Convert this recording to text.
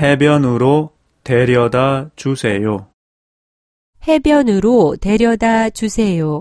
해변으로 데려다 주세요. 해변으로 데려다 주세요.